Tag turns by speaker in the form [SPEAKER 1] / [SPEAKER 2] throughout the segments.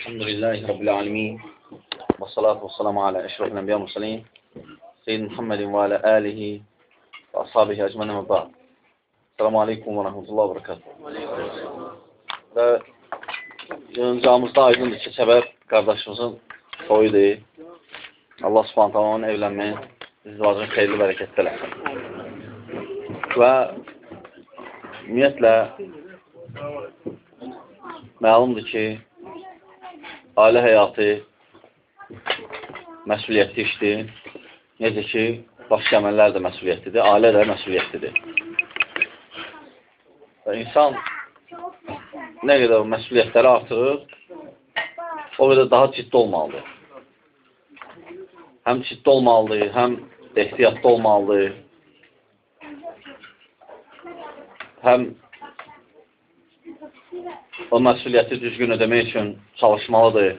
[SPEAKER 1] الحمد لله رب العالمين والصلاة والسلام على أشرف الأنبياء والمرسلين سيد محمد وعلى آله وأصحابه أجمعين وبعد السلام عليكم ورحمة الله وبركاته Və yığıncağımızda aydındır ki, səbəb qardaşımızın toyudur. Allah subhanətə onun evlənməyin izdivacını xeyirli bərəkətdə eləsin. Və ümumiyyətlə məlumdur ki, ailə həyatı məsuliyyətli işdir. Necə ki, başqa əməllər də məsuliyyətlidir, ailə də məsuliyyətlidir. Və insan nə qədər məsuliyyətləri artırır, o qədər daha ciddi olmalıdır. Həm ciddi olmalıdır, həm ehtiyatlı olmalıdır, həm o məsuliyyəti düzgün ödəmək üçün çalışmalıdır.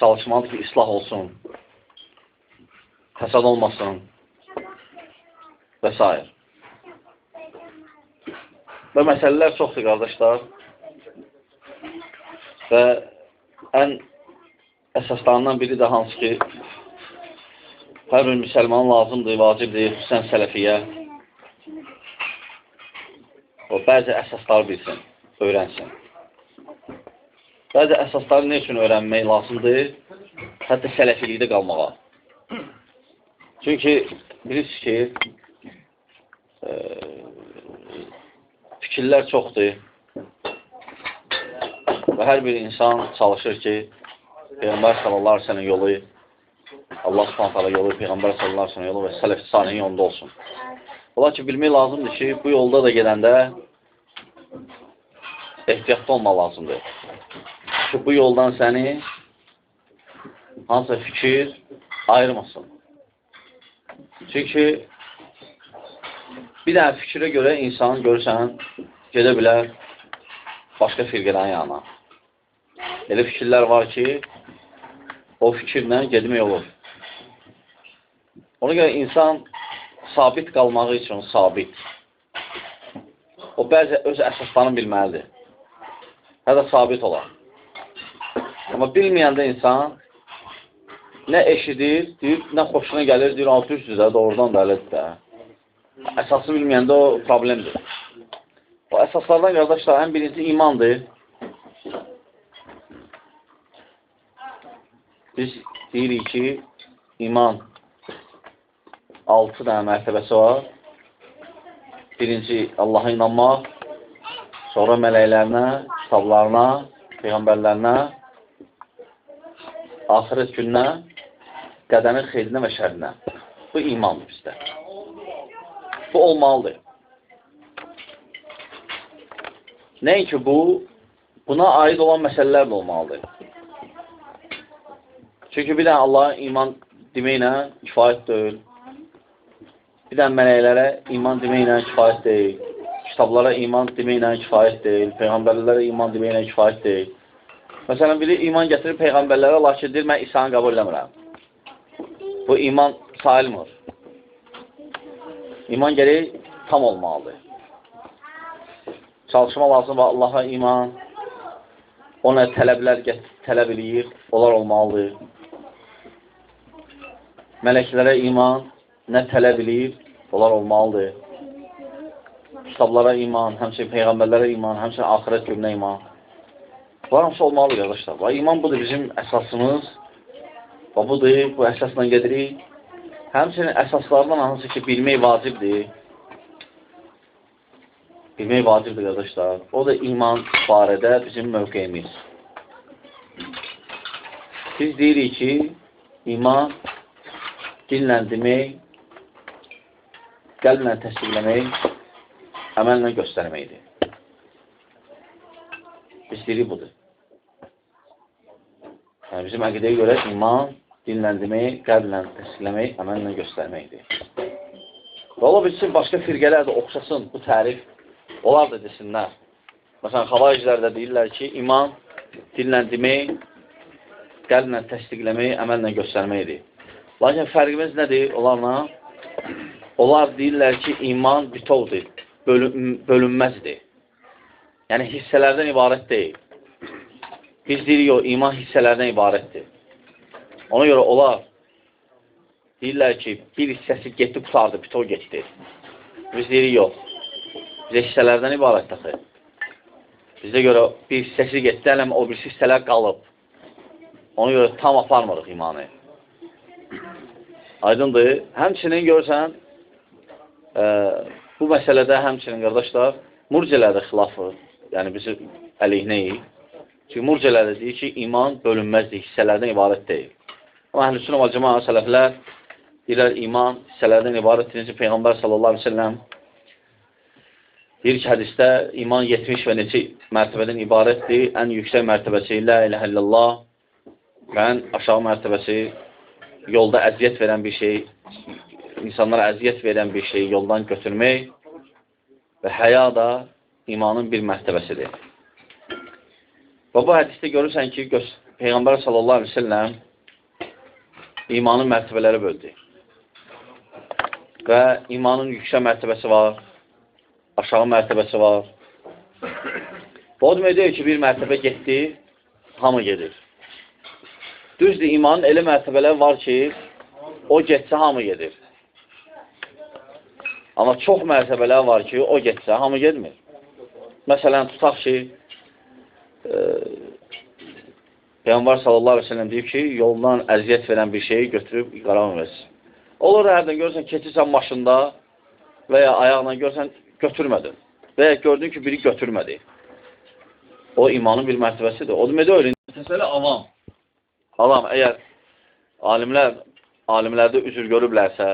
[SPEAKER 1] Çalışmalıdır ki, islah olsun, fəsad olmasın və s. Və məsələlər çoxdur, qardaşlar. Və ən əsaslarından biri də hansı ki, hər bir müsəlman lazımdır, vacibdir, xüsusən sələfiyyə. O, bəzi əsaslar bilsin, öyrənsin. Bəzi əsasları nə üçün öyrənmək lazımdır? Hətta sələfilikdə qalmağa. Çünki bilirsiniz ki, e, fikirlər çoxdur və hər bir insan çalışır ki, Peyğəmbər sallallahu aleyhi sellem yolu, Allah subhanətələ yolu, Peyğəmbər sallallahu aleyhi sellem yolu və sələf saniyin yolunda olsun. Ola ki, bilmək lazımdır ki, bu yolda da gedəndə ehtiyatlı olmaq lazımdır. Ki, bu yoldan səni hansısa fikir ayırmasın. Çünki bir dənə fikrə görə insan görürsən, gedə bilər başqa firqələrin yanına. Elə fikirlər var ki, o fikirlə gedmək olur. Ona görə insan sabit qalmağı üçün sabit. O bəzi öz əsaslarını bilməlidir. Hədə sabit olar. Amma bilməyəndə insan nə eşidir, deyir, nə xoşuna gəlir, deyir, altı üstü də, doğrudan da elədir də. Əsası bilməyəndə o problemdir. O əsaslardan, qardaşlar, ən birinci imandır. Biz deyirik ki, iman altı dənə mərtəbəsi var. Birinci, Allaha inanmaq, sonra mələklərinə, kitablarına, peyğəmbərlərinə, axirət gününə, qədəmin xeyrinə və şərinə. Bu imandır bizdə. Bu olmalıdır. Nəinki bu, buna aid olan məsələlər də olmalıdır. Çünki bir dənə Allaha iman deməklə kifayət deyil. Bir dənə mələklərə iman deməklə kifayət deyil. Kitablara iman deməklə kifayət deyil. Peyğəmbərlərə iman deməklə kifayət deyil. Məsələn, biri iman gətirir Peyğəmbərlərə, lakin deyir, mən İsa'nı qəbul eləmirəm. Bu iman sayılmır. İman gəlir tam olmalıdır. Çalışma lazım və Allaha iman, ona tələblər tələb eləyir, onlar olmalıdır. Mələklərə iman, nə tələb eləyir, onlar olmalıdır. Kitablara iman, həmçinin Peyğəmbərlərə iman, həmçinin axirət gününə iman. Bunlar hamısı olmalıdır, qardaşlar. Və iman budur bizim əsasımız. Və budur, bu əsasla gedirik. Həmçinin əsaslardan hansı ki, bilmək vacibdir. Bilmək vacibdir, qardaşlar. O da iman barədə bizim mövqeyimiz. Biz deyirik ki, iman dillə demək, qəlblə təsdiqləmək, əməllə göstərməkdir. Biz deyirik budur. Yəni, bizim əqidəyə görə iman dinlə demək, qəlblə təsdiqləmək, əməllə göstərməkdir. Və ola bilsin, başqa firqələr də oxşasın bu tərif. Onlar da desinlər. Məsələn, xavaricilər də deyirlər ki, iman dillə demək, qəlblə təsdiqləmək, əməllə göstərməkdir. Lakin fərqimiz nədir onlarla? Onlar deyirlər ki, iman bitovdur, bölün bölünməzdir. Yəni, hissələrdən ibarət deyil. Biz deyirik o iman hissələrdən ibarətdir. Ona görə onlar deyirlər ki, bir hissəsi getdi, qutardı, bitol getdi. Biz deyirik yox. Bizə hissələrdən ibarət daxı. Bizə görə bir hissəsi getdi, ələm o birisi hissələr qalıb. Ona görə tam aparmırıq imanı. Aydındır. Həmçinin görsən, bu məsələdə həmçinin qardaşlar, murciələrdə xilafı, yəni bizi əleyhinəyik. Çünki murciələrdə deyir ki, iman bölünməzdir, hissələrdən ibarət deyil. Amma əhlüsünə və cəmaa sələflər deyirlər, iman hissələrdən ibarətdir. Necə Peyğəmbər sallallahu aleyhi ve selləm deyir ki, hədisdə iman 70 və neçə mərtəbədən ibarətdir. Ən yüksək mərtəbəsi ilə ilə illallah və ən aşağı mərtəbəsi yolda əziyyət verən bir şey, insanlara əziyyət verən bir şey yoldan götürmək və həya da imanın bir mərtəbəsidir. Və bu hədisdə görürsən ki, Peyğəmbər sallallahu aleyhi ve selləm imanın mərtəbələri böldü. Və imanın yüksək mərtəbəsi var, aşağı mərtəbəsi var. Bu o demək deyil ki, bir mərtəbə getdi, hamı gedir. Düzdür, imanın elə mərtəbələri var ki, o getsə hamı gedir. Amma çox mərtəbələr var ki, o getsə hamı getmir. Məsələn, tutaq ki, Peyğəmbər sallallahu aleyhi ve sellem deyib ki, yoldan əziyyət verən bir şeyi götürüb qaram versin. Olur, hərdən görürsən, keçirsən maşında və ya ayaqla görsən, götürmədin. Və ya gördün ki, biri götürmədi. O imanın bir mərtəbəsidir. O demək öyle. Təsələ avam. Avam, əgər alimlər, alimlərdə üzür görüblərsə,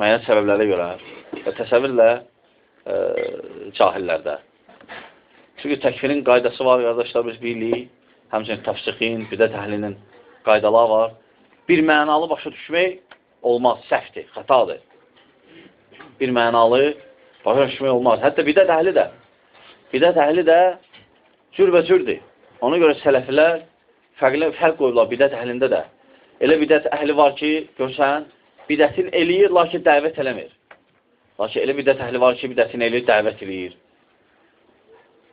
[SPEAKER 1] müəyyən səbəblərə görə və təsəvvürlə e, cahillərdə. Çünki təkfirin qaydası var, qardaşlar, biz bilirik. Həmçinin təfsiqin, bidə təhlinin qaydalar var. Bir mənalı başa düşmək olmaz, səhvdir, xətadır. Bir mənalı başa düşmək olmaz. Hətta bidə təhli də. Bidə təhli də cürbə cürdür. Ona görə sələfilər fərqli fərq qoyurlar bidət əhlində də. Elə bidət əhli var ki, görsən, bidətin eləyir, lakin dəvət eləmir. Lakin elə bidət əhli var ki, bidətin eləyir, dəvət eləyir.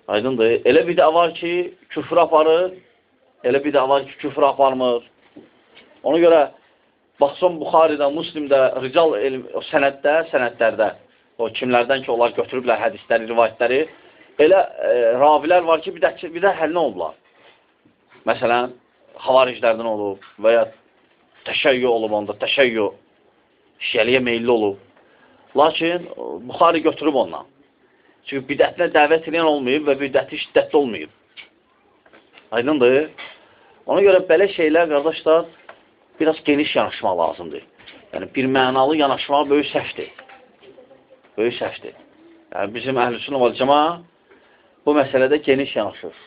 [SPEAKER 1] Aydındır. Elə bir də var ki, küfür aparır, elə bir də var ki, küfür aparmır. Ona görə baxsan Buxaridə, Muslimdə, rical elm, sənəddə, sənədlərdə, o kimlərdən ki, onlar götürüblər hədisləri, rivayətləri, elə e, ravilər var ki, bir də, bir də həllin olublar. Məsələn, havariclərdən olub və ya təşəyyü olub onda, təşəyyü, şiəliyə meyilli olub. Lakin Buxari götürüb ondan. Çünki bidətinə dəvət edən olmayıb və bidəti şiddətli olmayıb. Aydındır. Ona görə belə şeylər, qardaşlar, biraz geniş yanaşmaq lazımdır. Yəni, bir mənalı yanaşmaq böyük səhvdir. Böyük səhvdir. Yəni, bizim əhlüsünə və cəma bu məsələdə geniş yanaşır.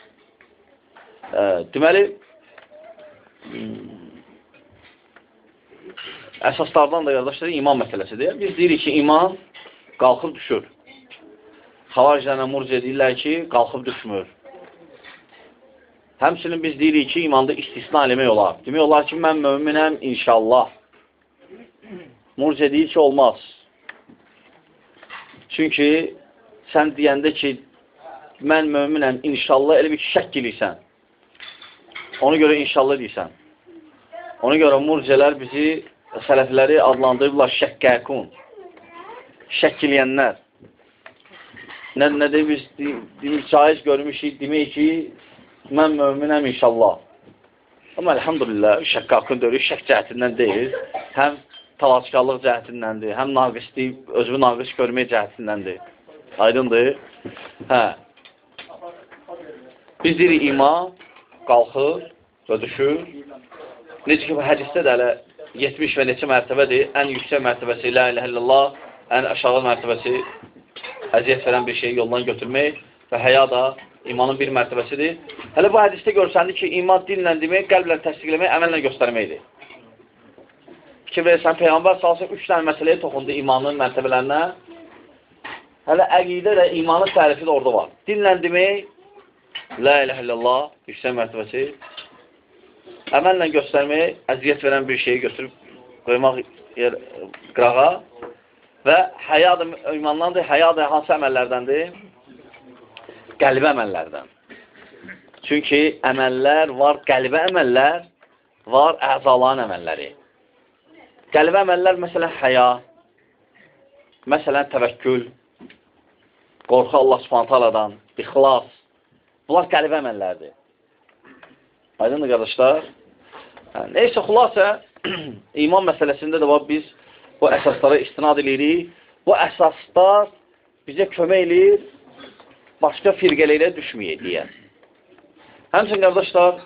[SPEAKER 1] E, deməli, əsaslardan da, qardaşlar, iman məsələsidir. Biz deyirik ki, iman qalxır, düşür. Xavariclərlə murc edirlər ki, qalxıb düşmür. Həmçinin biz deyirik ki, imanda istisna eləmək olar. Demək olar ki, mən möminəm, inşallah. Murc edir ki, olmaz. Çünki sən deyəndə ki, mən möminəm, inşallah, elə bir şək eləyirsən. Ona görə inşallah deyirsən. Ona görə murcələr bizi, sələfləri adlandırırlar şəkkəkun. Şək eləyənlər nə, nə biz demək, caiz görmüşük, demək ki, mən möminəm inşallah. Amma əlhamdülillah, şəkkakın dörü şək cəhətindən deyil, həm talaçqallıq cəhətindəndir, həm naqislik, özünü naqis görmək cəhətindəndir. Aydındır? Hə. Biz deyirik iman qalxır və düşür. Necə ki, bu hədisdə də hələ 70 və neçə mərtəbədir. Ən yüksək mərtəbəsi ilə ilə illallah, ən aşağı mərtəbəsi əziyyət verən bir şeyi yoldan götürmək və həya da imanın bir mərtəbəsidir. Hələ bu hədisdə görsəndir ki, iman dillə demək, qəlblə təsdiqləmək, əməllə göstərməkdir. Fikir verirsən, Peyğəmbər salsın, üç dənə məsələyə toxundu imanın mərtəbələrinə. Hələ əqidə də imanın tərifi də orada var. Dillə demək, La ilahe illallah, yüksək mərtəbəsi. Əməllə göstərmək, əziyyət verən bir şeyi götürüb qoymaq yer, qırağa Və həya da imandandır. Həya da hansı əməllərdəndir? Qəlbi əməllərdən. Çünki əməllər var, qəlbə əməllər, var əzaların əməlləri. Qəlbə əməllər, məsələn, həya, məsələn, təvəkkül, qorxu Allah subhanət aladan, ixlas, bunlar qəlbə əməllərdir. Aydındır, qardaşlar? Hə, neysə, xülasə, iman məsələsində də var, biz bu əsaslara istinad edirik. Bu əsaslar bizə kömək eləyir, başqa firqələrə düşməyək deyə. Həmçin, qardaşlar,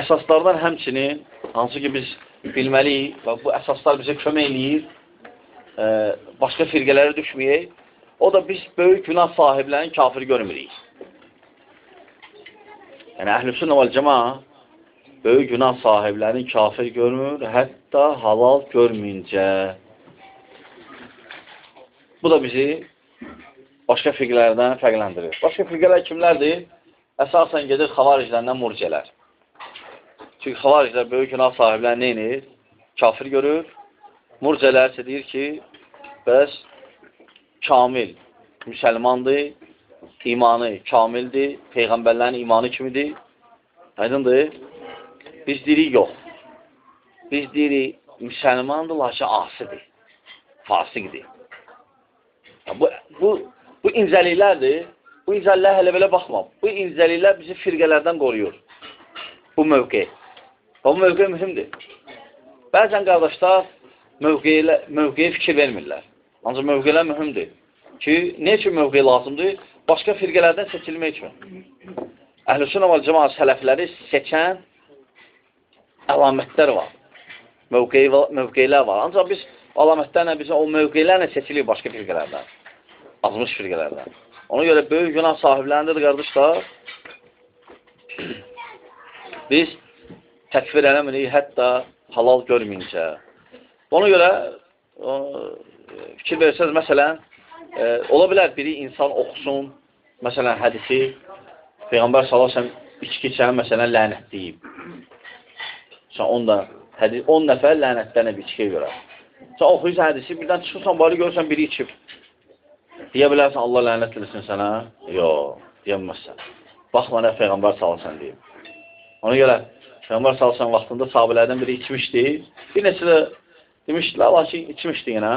[SPEAKER 1] əsaslardan həmçinin, hansı ki biz bilməliyik və bu əsaslar bizə kömək eləyir, e, başqa firqələrə düşməyək, o da biz böyük günah sahiblərini kafir görmürük. Yəni, əhl-i və cəma böyük günah sahiblərini kafir görmür, hətta halal görməyincə. Bu da bizi başqa firqələrdən fərqləndirir. Başqa firqələr kimlərdir? Əsasən gedir xavariclərdən murcələr. Çünki xavariclər böyük günah sahiblərini neynir? Kafir görür. Murcələr isə deyir ki, bəs kamil müsəlmandır, imanı kamildir, peyğəmbərlərin imanı kimidir. Aydındır? Biz deyirik, yox. Biz deyirik, müsəlmandır, lakin asidir, fasiqdir. Bu, bu, bu incəliklərdir. Bu incəliklər hələ belə baxma. Bu incəliklər bizi firqələrdən qoruyur. Bu mövqe. Bu mövqe mühümdir. Bəzən qardaşlar mövqeyə, mövqeyə fikir vermirlər. Ancaq mövqelər mühümdir. Ki, nə üçün mövqe lazımdır? Başqa firqələrdən seçilmək üçün. Əhl-i və cəmaat sələfləri seçən əlamətlər var. Mövqey, mövqeylər var. Ancaq biz əlamətlərlə, biz o mövqeylərlə seçilik başqa firqələrdən. Azmış firqələrdən. Ona görə böyük günah sahiblərindədir, qardaşlar. Biz təkfir eləmirik, hətta halal görməyincə. Ona görə o, fikir versəz, məsələn, e, ola bilər biri insan oxusun, məsələn, hədisi, Peyğəmbər salasəm, içki içən, məsələn, lənət deyib. Sən 10 da, 10 nəfər lənətlənib içkiyə görə. Sən oxuyursan hədisi, birdən çıxırsan, bari görürsən biri içib. Deyə bilərsən, Allah lənət eləsin sənə? Yox, deyəməzsən. Baxma nə Peyğəmbər salsan deyib. Ona görə Peyğəmbər salsan vaxtında sahabələrdən biri içmişdi. Bir neçə də demişdilər, lakin içmişdi yenə.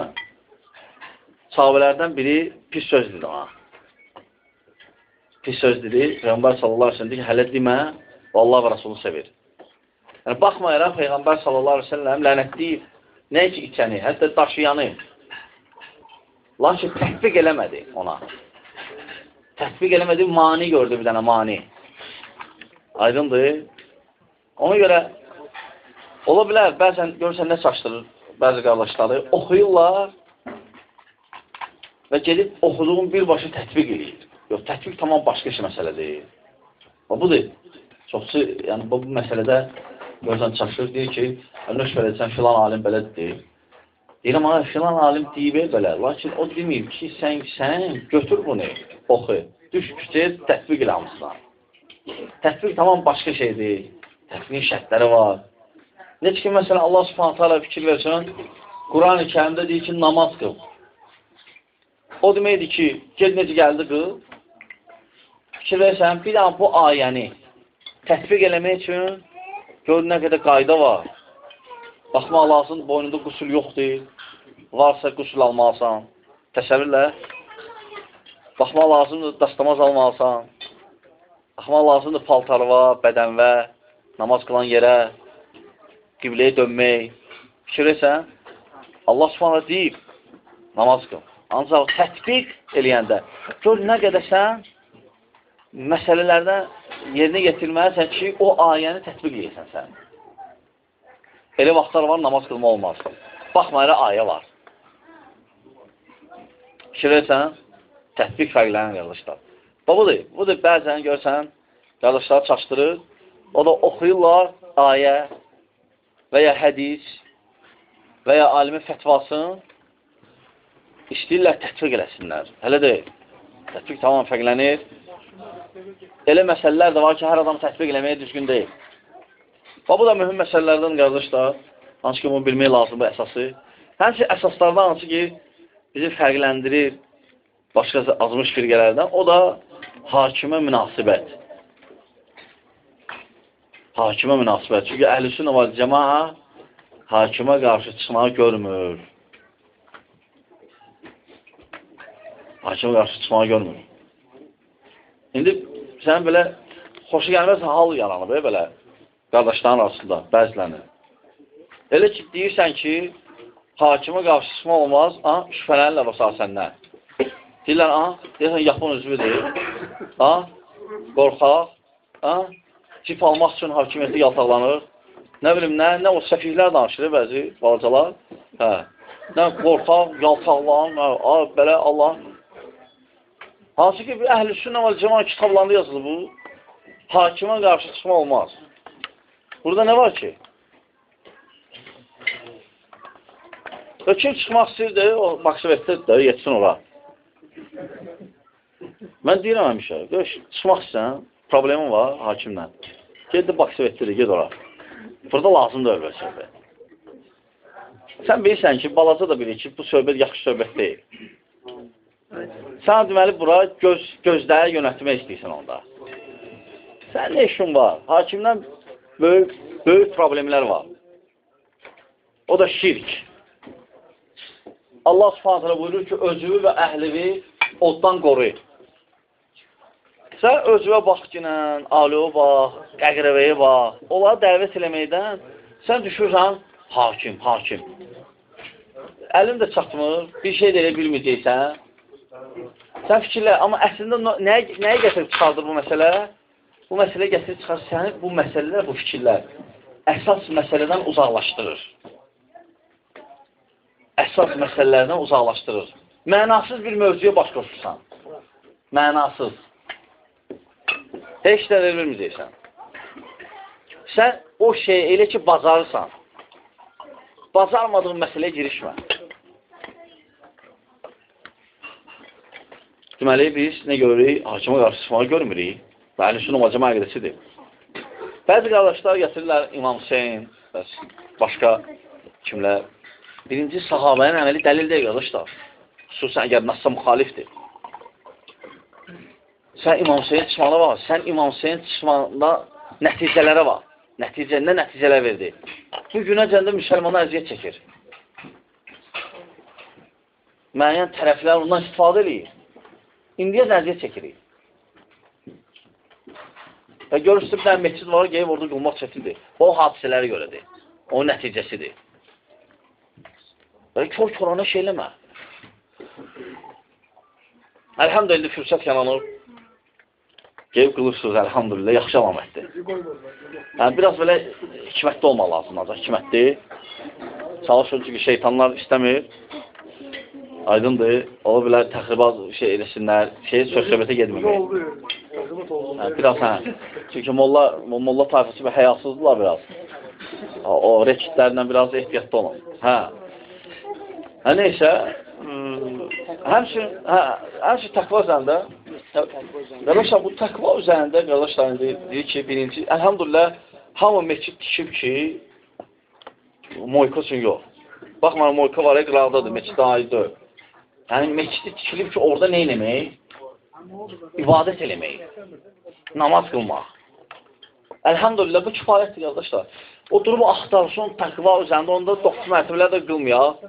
[SPEAKER 1] Sahabələrdən biri pis söz dedi ona. Pis söz dedi. Peyğəmbər sallallahu aleyhi ve sellem dedi ki, hələ demə, Allah və Rasulü sevir. Yəni, baxmayaraq Peyğəmbər sallallahu aleyhi ve sellem lənətləyib nə ki içəni, hətta daşıyanı. Lakin tətbiq eləmədi ona. Tətbiq eləmədi, mani gördü bir dənə mani. Aydındır. Ona görə ola bilər, bəzən görürsən nə çaşdırır bəzi qardaşları, oxuyurlar və gedib oxuduğun birbaşa tətbiq edir. Yox, tətbiq tamam başqa iş məsələdir. Və budur. Çoxsu, yəni bu, bu məsələdə Görsən çaşır, deyir ki, nöş verəcəksən, filan alim belə deyir. Deyirəm, ha, filan alim deyib belə, lakin o deməyib ki, sən, sən götür bunu, oxu, düş küçəyə tətbiq elə hamısına. Tətbiq tamam başqa şeydir. Tətbiqin şərtləri var. Necə ki, məsələn, Allah subhanətə alə fikir versin, Quran-ı kərimdə deyir ki, namaz qıl. O deməkdir ki, gel necə gəldi qıl. Fikir versən, bir daha bu ayəni tətbiq eləmək üçün Gör nə qədər qayda var. Baxmaq lazım, boynunda qusul yoxdur. Varsa qusul almalısan. Təsəvvürlə. Baxmaq lazımdır, dastamaz almalısan. Baxmaq lazımdır paltarva, bədənvə, namaz qılan yerə, qibləyə dönmək. Fikirləsən, Allah subhanə deyib, namaz qıl. Ancaq tətbiq eləyəndə, gör nə qədər sən məsələlərdən yerinə yetirməlisən ki, o ayəni tətbiq edəsən sən. Elə vaxtlar var, namaz qılma olmaz. Baxmayaraq ayə var. Fikirləsən, tətbiq fərqlənən qardaşlar. Budur, budur, bəzən görsən, qardaşlar çaşdırır, o da oxuyurlar ayə və ya hədis və ya alimin fətvasını istəyirlər tətbiq eləsinlər. Hələ deyil. Tətbiq tamam fərqlənir. Elə məsələlər də var ki, hər adam tətbiq eləməyə düzgün deyil. Və bu da mühüm məsələlərdən, qardaşlar, hansı ki, bunu bilmək lazımdır əsası. Həmçə əsaslardan hansı ki, bizi fərqləndirir başqa azmış firqələrdən, o da hakimə münasibət. Hakimə münasibət. Çünki əhl-i və cəmaa hakimə qarşı çıxmağı görmür. Hakimə qarşı çıxmağı görmür. İndi sən belə xoşu gəlməz hal yaranıb, belə qardaşların arasında, bəzilərinin. Elə ki, deyirsən ki, hakimə qarşı çıxma olmaz, ha, şübhələnirlər o səndən. Deyirlər, ha, deyirsən, yapon üzvüdür, ha, qorxaq, ha, tip almaq üçün hakimiyyəti yaltaqlanır. Nə bilim, nə, nə o səfihlər danışır, bəzi balacalar, hə, nə qorxaq, yaltaqlan, belə Allah. Hansı ki, əhl-i sünnə və cəman kitablarında yazılır bu, hakimə qarşı çıxma olmaz. Burada nə var ki? Və kim çıxmaq istəyirdi, o maksivətdədir də, yetsin ora. Mən deyirəm həmişə, görüş, çıxmaq istəyən, problemin var hakimlə. Ged də maksivətdədir, ged ora. Burada lazımdır öyle söhbət. Sən bilirsən ki, balaca da bilir ki, bu söhbət yaxşı söhbət deyil. Sən deməli, bura göz, gözləri yönətmək istəyirsən onda. Sən nə işin var? Hakimdən böyük, böyük problemlər var. O da şirk. Allah subhanətlə buyurur ki, özüvü və əhlivi oddan qoruyur. Sən özüvə bax ki, alıya bax, qəqrəvəyə bax, onları dəvət eləməkdən sən düşürsən hakim, hakim. Əlin də çatmır, bir şey də elə bilməyəcəksən. Sən fikirlə, amma əslində nəyə, nəyə gətirib çıxardır bu məsələ? Bu məsələ gətirib çıxar səni bu məsələlər, bu fikirlər əsas məsələdən uzaqlaşdırır. Əsas məsələlərdən uzaqlaşdırır. Mənasız bir mövzuya baş qoşursan. Mənasız. Heç də verməyəcəksən. Sən o şeyi elə ki, bacarırsan. Bacarmadığın məsələyə girişmə. Deməli, biz nə görürük? Hakimə qarşı çıxmağı görmürük. Və əl-i olmacama əqdəsidir. Bəzi qardaşlar gətirirlər İmam Hüseyin, bəs başqa kimlər. Birinci sahabənin əməli dəlil deyil qardaşlar. Xüsusən əgər nassa müxalifdir. Sən İmam Hüseyin çıxmana var. Sən İmam Hüseyin çıxmanda nəticələrə var. Nəticə, nə nəticələr verdi? Bu günə cəndə müsəlmana əziyyət çəkir. Müəyyən tərəflər ondan istifadə edir. İndiyə əziyyət çəkirik. Və görürsün, bir dənə meçid var, gəlib orada qılmaq çətindir. O hadisələrə görədir. Onun nəticəsidir. Və kör korana şey eləmə. Əlhamdülillah fürsət yananır. Gəlib qılırsınız, əlhamdülillah, yaxşı əlamətdir. Yəni, biraz belə hikmətli olmaq lazım, hikmətli. Çalışır ki, şeytanlar istəmir. Aydındır. Ola bilər təxribat şey eləsinlər, şey söz-söhbətə gedməmək. Hə, biraz hə. Çünki molla, molla tayfası və həyasızdırlar biraz. O rekitlərlə biraz ehtiyatlı olun. Hə. Hə, neysə, həmçin, hə, həmçin təqva üzərində, qardaşlar, bu təqva üzərində, qardaşlar, deyir ki, birinci, əlhamdülillah, hamı meçid tikib ki, moyka üçün yox. Baxma, moyka var, qıraqdadır, meçiddə aiddir. Yəni, meçidi tikilib ki, orada nə eləmək? ibadət eləmək, namaz qılmaq. Əlhamdülillah, bu kifayətdir, qardaşlar. O durumu axtarsın, təqva üzərində, onda 9 mərtəbələr də qılmayaq.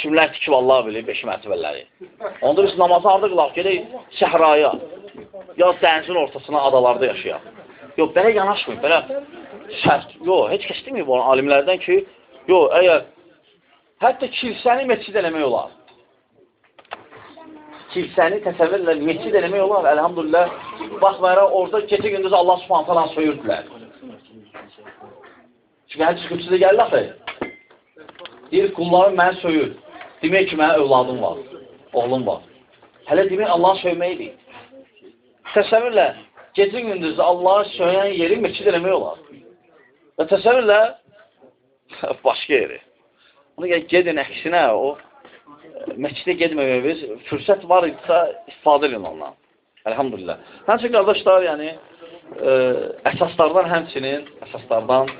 [SPEAKER 1] Kimlər tikib Allah bilir, 5 mərtəbələri. Onda biz namazı harada qılaq, gedək səhraya, ya dənizin ortasına, adalarda yaşayaq. Yox, belə yanaşmayın, belə sərt. Yox, heç kəs deməyib onu alimlərdən ki, yox, əgər hətta kilsəni meçid eləmək olar kilsəni təsəvvürlə meçid eləmək olar, əlhamdülillah. Baxmayaraq, orada gecə gündüz Allah subhanə falan söyürdülər. Çünki hər çıxıqçıda gəlir axı. Deyir, qullarım məni söyür. Demək ki, mənə övladım var, oğlum var. Hələ demək, Allah söyməkdir. Təsəvvürlə, gecə gündüz Allahı söyləyən yeri meçid eləmək olar. Və təsəvvürlə, başqa yeri. Onu gedin əksinə, o məscidə getməməyimiz fürsət var idisə istifadə edin ondan. Əlhamdülillah. Həmçinin qardaşlar, yəni ə, əsaslardan həmçinin əsaslardan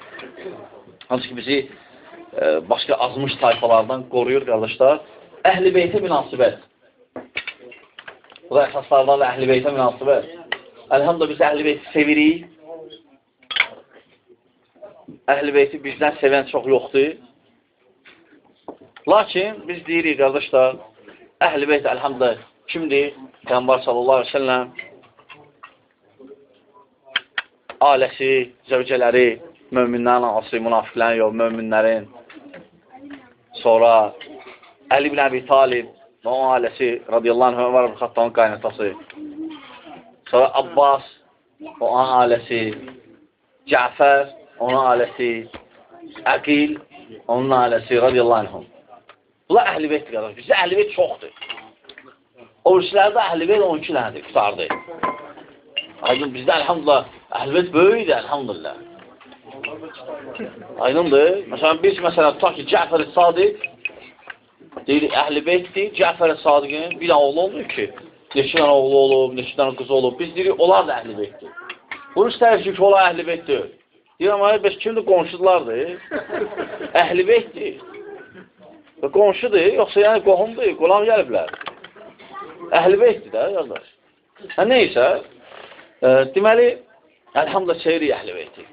[SPEAKER 1] hansı ki bizi ə, başqa azmış tayfalardan qoruyur qardaşlar. Əhl-i beytə münasibət. Bu da əsaslardan əhl-i beytə münasibət. Əlhamdülillah biz əhl-i beyti sevirik. əhl-i beyti bizdən sevən çox yoxdur. Lakin biz deyirik, qardaşlar, əhl-i beyt, əlhamdülillah, kimdir? Peyğəmbər sallallahu aleyhi ve selləm ailəsi, zövcələri, möminlərin anası, münafiqlərin yox, möminlərin. Sonra Əli ibn Əbi Talib və onun ailəsi radiyallahu anh, Ömər ibn Xattanın qaynatası. Sonra Abbas və onun ailəsi, Cəfər, onun ailəsi, Əqil, onun ailəsi radiyallahu anhum. Bunlar əhl-i beytdir, qardaş. Bizdə əhl-i beyt çoxdur. Oruçlarda əhl-i beyt 12 dənədir, qutardır. Aydın, bizdə əlhamdülillah, əhl-i beyt böyükdir, əlhamdülillah. Aydındır. Məsələn, biz məsələn, tutaq ki, Cəfər-i Sadiq deyirik, əhl-i beytdir, Cəfər-i Sadiqin bir dənə oğlu olmuyor ki, neçə dənə oğlu olub, neçə dənə qız olub. Biz deyirik, onlar da əhl-i beytdir. Bunu istəyirik ki, ola əhl-i beytdir. Deyirəm, ay, bəs kimdir? Qonşudulardır. Əhl-i beytdir. Və qonşudur, yoxsa yəni qohumdur, qonaq gəliblər. Əhl-i beytdir də, qardaş. Hə, neysə, e, deməli, əlhamdülillah seyirik əhl-i beyti.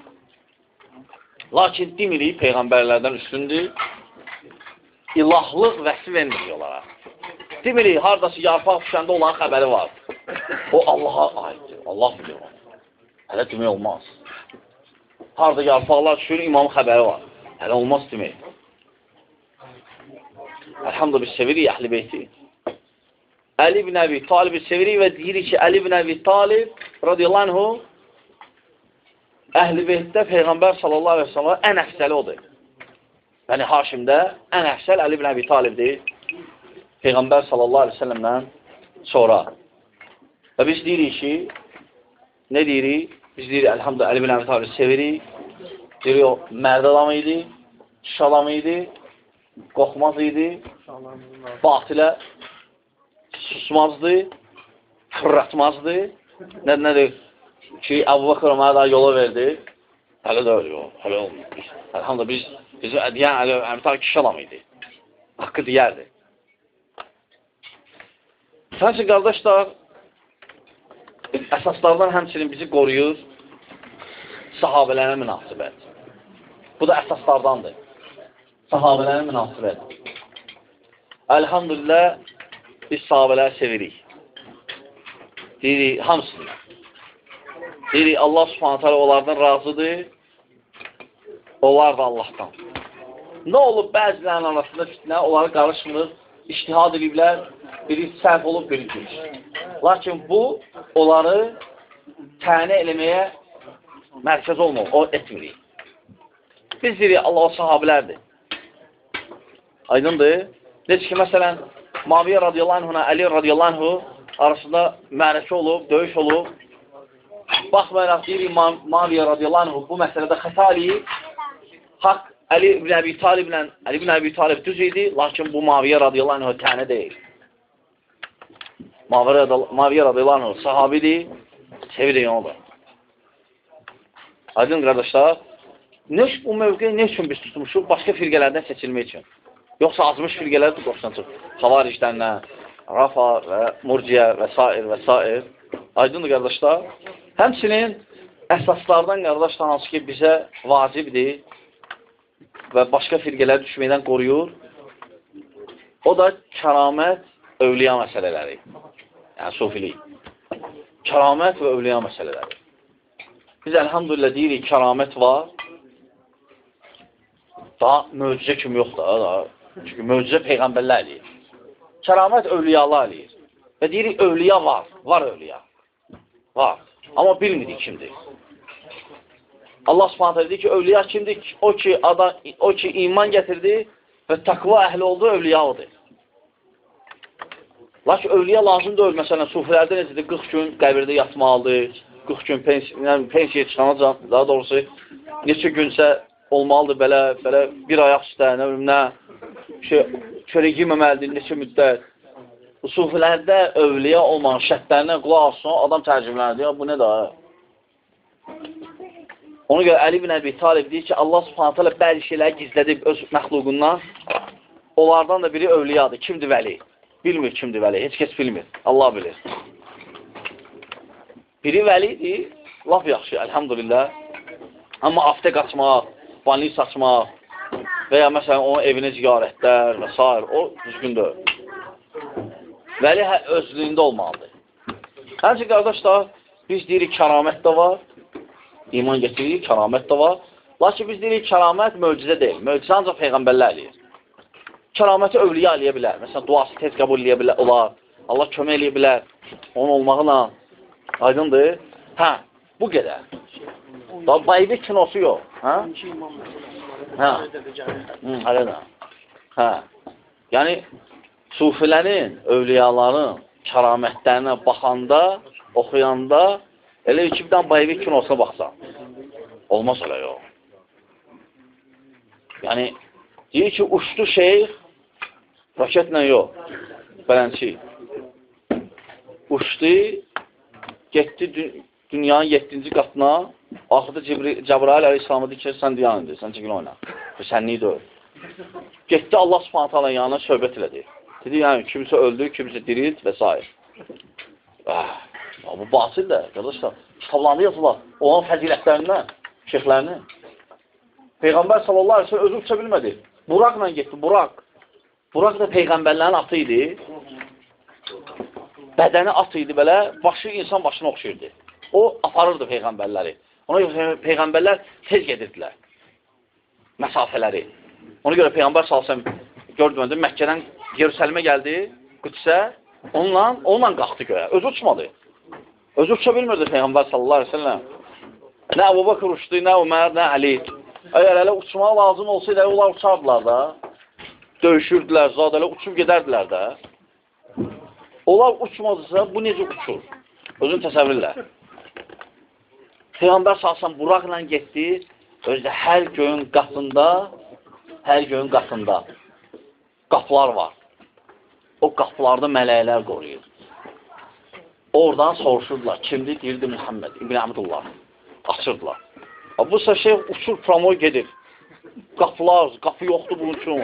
[SPEAKER 1] Lakin demirik, Peyğəmbərlərdən üstündür, ilahlıq vəsf vermirik onlara. Demirik, haradası yarpaq düşəndə olan xəbəri var. O Allaha aiddir, Allah bilir onu. Hələ demək olmaz. Harada yarpaqlar düşür, imamın xəbəri var. Hələ olmaz demək. Elhamdülillah biz sevirik əhl-i beyti. Əli ibn Əbi Talibi sevirik və deyirik ki, Əli ibn Əbi Talib radiyallahu anhu əhl-i beytdə Peyğəmbər sallallahu aleyhi ve sellem ən əfsəli odur. Yəni Haşimdə ən əfsəl Əli ibn Əbi Talibdir. Peyğəmbər sallallahu aleyhi ve sellemdən sonra. Və biz deyirik ki, nə deyirik? Biz deyirik, əlhamdülillah, Əli ibn Əbi Talib sevirik. Deyirik, o mərd adam idi, kişi adam idi, qorxmaz idi, batilə susmazdı, fırlatmazdı. Nə, nədir? Ki, Əbu Bakır mənə daha yola verdi. Hələ də öyle yox, hələ olmuyor. Elhamdülillah biz, bizim deyən Əli Əmtar kişi adam idi. Haqqı deyərdi. Səncə, qardaşlar, əsaslardan həmçinin bizi qoruyur sahabələrə münasibət. Bu da əsaslardandır. Sahabələrə münasibət. Elhamdülillah, biz sahabələri sevirik. Deyirik, hamısından. Deyirik, Allah subhanət hələ onlardan razıdır, onlar da Allahdan. Nə olub bəzilərin arasında fitnə, onları qarışmır, iştihad ediblər, biri səhv olub, biri düz. Lakin bu, onları tənə eləməyə mərkəz olmur, o etmirik. Biz deyirik, Allah o sahabilərdir. Aydındır. Necə ki, məsələn, Maviyyə radiyallahu anhuna, Əli radiyallahu anhu arasında mərəkə olub, döyüş olub. Baxmayaraq deyirik, Maviyyə radiyallahu anhu bu məsələdə xəta eləyib. Haqq Əli ibn Əbi Taliblə, Əli ibn Əbi Talib düz idi, lakin bu Maviyyə radiyallahu anhu tənə deyil. Maviyyə radiyallahu anhu sahabidir, sevirik onu da. Aydın qardaşlar, nə bu mövqeyi nə üçün biz tutmuşuq? Başqa firqələrdən seçilmək üçün. Yoxsa azmış firqələr də qoşulacaq. Xavariclərlə, Rafa və Murciyə və s. və s. Aydındır qardaşlar. Həmçinin əsaslardan qardaşlar hansı ki bizə vacibdir və başqa firqələr düşməkdən qoruyur. O da kəramət, övliya məsələləri. Yəni, sufilik. Kəramət və övliya məsələləri. Biz əlhamdülillah deyirik, kəramət var. Daha möcüzə kimi yoxdur. Daha. Çünki möcüzə peyğəmbərlər eləyir. Kəramət övliyalar eləyir. Və deyirik, övliya var. Var övliya. Var. Amma bilmirik kimdir. Allah subhanətə dedi ki, övliya kimdir? O ki, adam, o ki iman gətirdi və təqva əhli oldu, övliya odur. Lakin övliya lazım deyil. Məsələn, sufilərdə necədir? 40 gün qəbirdə yatmalıdır. 40 gün pensiya, yəni, pensiyaya çıxanacaq, daha doğrusu neçə günsə olmalıdır belə, belə bir ayaq üstə, nə bilim, nə şey, çörək yeməməlidir neçə müddət. Sufilərdə övliya olmanın şərtlərinə qulaq alsın, adam tərcümlənir, ya bu nə daha? Ona görə Əli ibn Əbi Talib deyir ki, Allah subhanətə alə bəzi şeyləri gizlədib öz məxluqundan, onlardan da biri övliyadır. Kimdir vəli? Bilmir kimdir vəli, heç kəs bilmir. Allah bilir. Biri vəlidir, laf yaxşı, əlhamdülillah. Amma aftə qaçmaq, banlik saçmaq və ya məsələn onun evinə ziyarətlər və s. o düzgündür. Vəli hə, özlüyündə olmalıdır. Həmçə qardaşlar, biz deyirik kəramət də var, iman getiririk, kəramət də var. Lakin biz deyirik, kəramət möcüzə deyil. Möcüzə ancaq Peyğəmbərlər eləyir. Kəraməti övliya eləyə bilər. Məsələn, duası tez qəbul eləyə bilər, olar. Allah kömək eləyə bilər. Onun olmağına aydındır. Hə, bu qədər. Baybi kinosu yox. Hə? Hə. Hələ də. Hə. Yəni, sufilərin, övliyaların kəramətlərinə baxanda, oxuyanda, elə ki, bir dənə baybi kinosuna baxsan. Olmaz öyle yox. Yəni, deyir ki, uçdu şeyx, raketlə yox, bələnçi. Uçdu, getdi dünyanın 7-ci qatına, axırda Cəbrail əleyhissalamı deyir ki, sən diyanındır, sən çəkil oyna. Bu sənlik deyil. Getdi Allah subhanət hala yanına söhbət elədi. Dedi, yəni, kimsə öldü, kimsə dirilt və s. Ah, bu basildir, qardaşlar. Kitablarında yazılar. Onun fəzilətlərindən, şeyxlərinin. Peyğəmbər sallallahu aleyhi ve sellem özü uça bilmədi. Burakla getdi, Burak. Burak da Peyğəmbərlərin atı idi. Bədəni at idi belə, başı insan başına oxşayırdı. O aparırdı Peyğəmbərləri. Ona görə Peyğəmbərlər tez gedirdilər. Məsafələri. Ona görə Peyğəmbər salsam gördüməndə Məkkədən Yerusəlimə gəldi, Qüdsə, onunla, onunla qalxdı göyə. Özü uçmadı. Özü uça bilmirdi Peyğəmbər sallallahu aleyhi ve sellem. Nə Əbu Bakır uçdu, nə Ömər, nə Əli. Əgər elə uçmaq lazım olsaydı, onlar uçardılar da. Döyüşürdülər, zadələ uçub gedərdilər də. Onlar uçmadısa, bu necə uçur? Özün təsəvvürlə. Peyğəmbər salsan Buraqla getdi, özdə hər göyün qatında, hər göyün qatında qapılar var. O qapılarda mələklər qoruyur. Oradan soruşurdular, kimdir? Deyirdi Muhammed, İbn Abdullah. Açırdılar. Bu şey uçur promoy gedir. Qapılar, qapı yoxdur bunun üçün.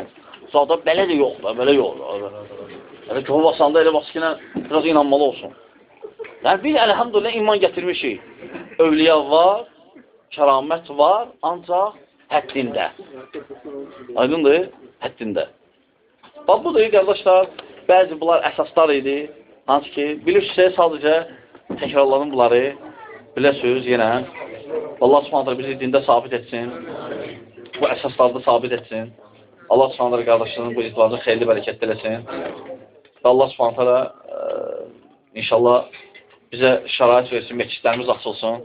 [SPEAKER 1] Zada belə də yoxdur, belə yoxdur. Yəni ki, o basanda elə bas ki, biraz inanmalı olsun. Yəni biz əlhamdülillah iman gətirmişik. Övliya var, kəramət var, ancaq həddində. Aydındır? Həddində. Bax, bu da qardaşlar, bəzi bunlar əsaslar idi. Hansı ki, bilirsiniz, sadəcə təkrarladım bunları. Biləsiniz yenə. Allah subhanətlə bizi dində sabit etsin. Bu əsaslarda sabit etsin. Allah subhanətlə qardaşlarının bu etibarını xeyli bərəkətli eləsin. Allah subhanətlə inşallah bizə şərait versin, məkidlərimiz açılsın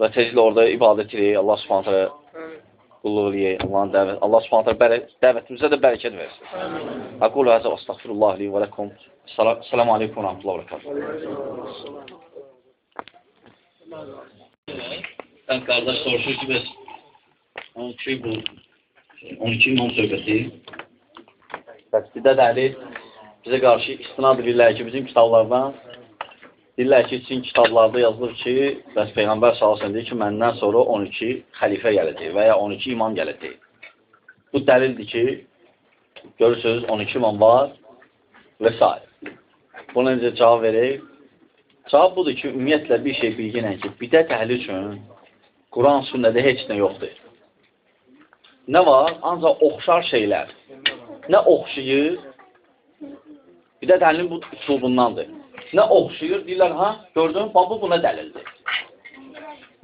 [SPEAKER 1] və tezlə orada ibadət edək. Allah subhanətlə qulluq eləyək, Allahın dəvət. Allah subhanətlə dəvətimizə də bərəkət versin. Aqul həzə və astagfirullah li və ləkum. Selamu aleykum və rəhmətullah və rəkatuhu. Sən qardaş soruşur ki, bəs 12 bu 12 imam söhbəti bəs bidə dəli bizə qarşı istinad edirlər ki, bizim kitablardan deyirlər ki, sizin kitablarda yazılır ki, bəs Peyğəmbər sallallahu deyir ki, məndən sonra 12 xəlifə gələcək və ya 12 imam gələcək. Bu dəlildir ki, görürsünüz 12 imam var və s. Buna necə cavab verək? Cavab budur ki, ümumiyyətlə bir şey bilginən ki, bidət əhli üçün Quran sünnədə heç nə yoxdur. Nə var? Ancaq oxşar şeylər. Nə oxşayır? Bir də dəlilin bu üslubundandır. Nə oxşayır? Deyirlər, ha, gördün, bax, bu buna dəlildir.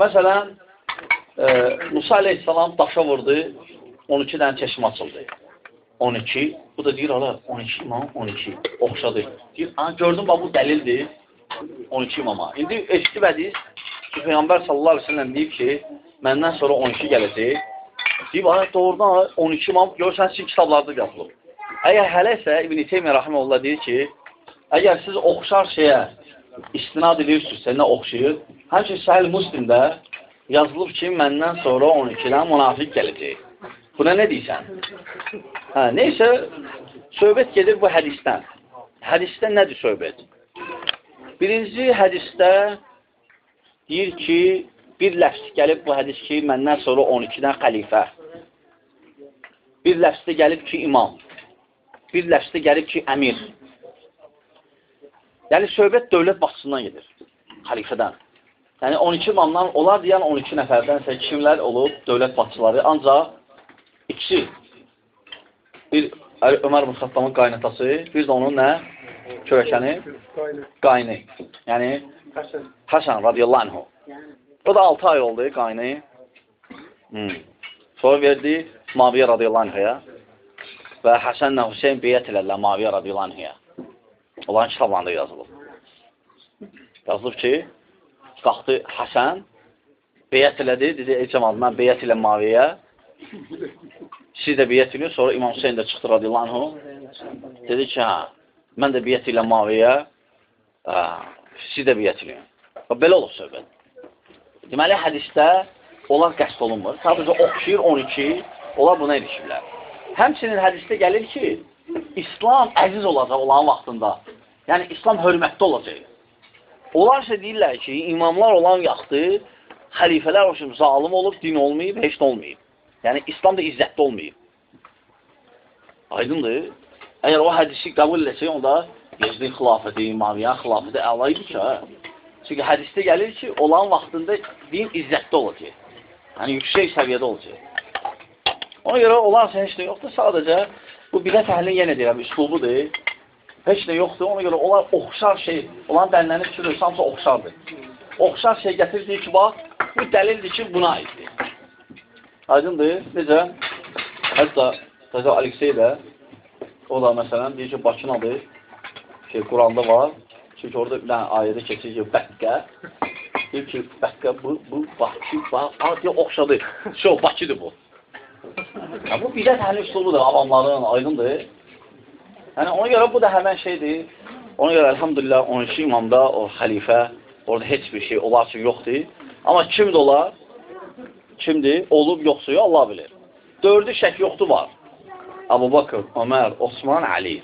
[SPEAKER 1] Məsələn, e, Musa aleyhissalam daşa vurdu, 12 dənə çeşim açıldı. 12, bu da deyir, ala, 12 imam, 12, oxşadı. Deyir, ha, gördün, bax, bu dəlildir, 12 imama. İndi eşitib hədis, ki, Peyğəmbər sallallahu aleyhi ve sellem deyib ki, məndən sonra 12 gələcək. Deyib, ay, doğrudan 12 imam görsən sizin kitablarda yazılıb. Əgər hələ isə İbn-i Teymiyyə Rahiməllah deyir ki, əgər siz oxşar şeyə istinad edirsinizsə, nə oxşayır? Həmçin Səhəl Müslimdə yazılıb ki, məndən sonra 12-dən münafiq gələcək. Buna nə deyirsən? Hə, neysə, söhbət gedir bu hədisdən. Hədisdə nədir söhbət? Birinci hədisdə deyir ki, bir ləfs gəlib bu hədis ki, məndən sonra 12-dən xəlifə. Bir ləfsdə gəlib ki, imam. Bir ləfsdə gəlib ki, əmir. Yəni, söhbət dövlət başçısından gedir, xəlifədən. Yəni 12 imamdan olar deyən 12 nəfərdənsə kimlər olub? Dövlət başçıları. Ancaq ikisi bir Ömər ibn Xattabın qaynatası, bir də onun nə? Körəkəni? Qayni. Yəni Həsən radiyallahu anhu. O da 6 ay oldu qayni. Hmm. Sonra verdi Maviyə radiyallahu anhuya. Və Həsənlə Hüseyin beyət elədilər Maviyə radiyallahu anhuya. Onların kitablarında yazılıb. Yazılıb ki, qalxdı Həsən, beyət elədi, dedi, ey cəmal, mən beyət ilə Maviyə, siz də beyət eləyin, sonra İmam Hüseyin də çıxdı radiyallahu anhu, dedi ki, hə, mən də beyət ilə Maviyə, ə, siz də beyət eləyin. Belə olub söhbət. Deməli, hədisdə onlar qəsd olunmur. Sadəcə oxşayır 12, onlar buna erişirlər. Həmçinin hədisdə gəlir ki, İslam əziz olacaq olan vaxtında. Yəni, İslam hörmətli olacaq. Onlar isə deyirlər ki, imamlar olan yaxdı, xəlifələr olsun, zalim olub, din olmayıb, heç olmayıb. Yəni, İslam da izzətli olmayıb. Aydındır. Əgər o hədisi qəbul eləsək, onda Yezdin xilafəti, İmamiyyən xilafəti əla idi ki, hə? Çünki hədisdə gəlir ki, olan vaxtında din izzətli olacaq. Yəni, yüksək səviyyədə olacaq. Ona görə olan heç nə yoxdur, sadəcə bu bidət əhlin yenə deyirəm, üslubudur. Heç nə yoxdur. Ona görə onlar oxşar şey, olan bənlənib ki, hamısı oxşardır. Oxşar şey gətirdiyi ki, bax, bu dəlildir ki, buna aiddir. Aydındır. Necə? Hətta Təzə Aleksey də, o da məsələn, deyir ki, Bakınadır, ki, Quranda var. Çünki orada bir dənə ayədə keçir ki, Bəqqə. Deyir ki, Bəqqə, bu, bu Bakı, bax, adiyə oxşadı. Şo, Bakıdır bu. Ya, bu bidət həli üsuludur, avamların, aydındır. Yəni ona görə bu da həmən şeydir. Ona görə elhamdülillah 12 imamda o xəlifə orada heç bir şey olar ki yoxdur. Amma kimdir olar? Kimdir? Olub yoxsa yox Allah bilir. Dördü şək yoxdur var. Abu Bakır, Ömər, Osman, Ali.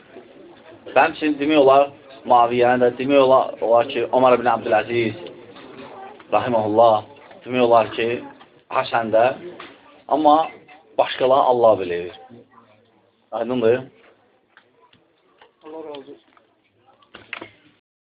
[SPEAKER 1] Həmçinin demək olar Maviyyəni də demək olar, olar ki Ömər ibn Abdüləziz rahimehullah demək olar ki Həsən də amma başqaları Allah bilir. Aydındır?
[SPEAKER 2] Allah razı olsun.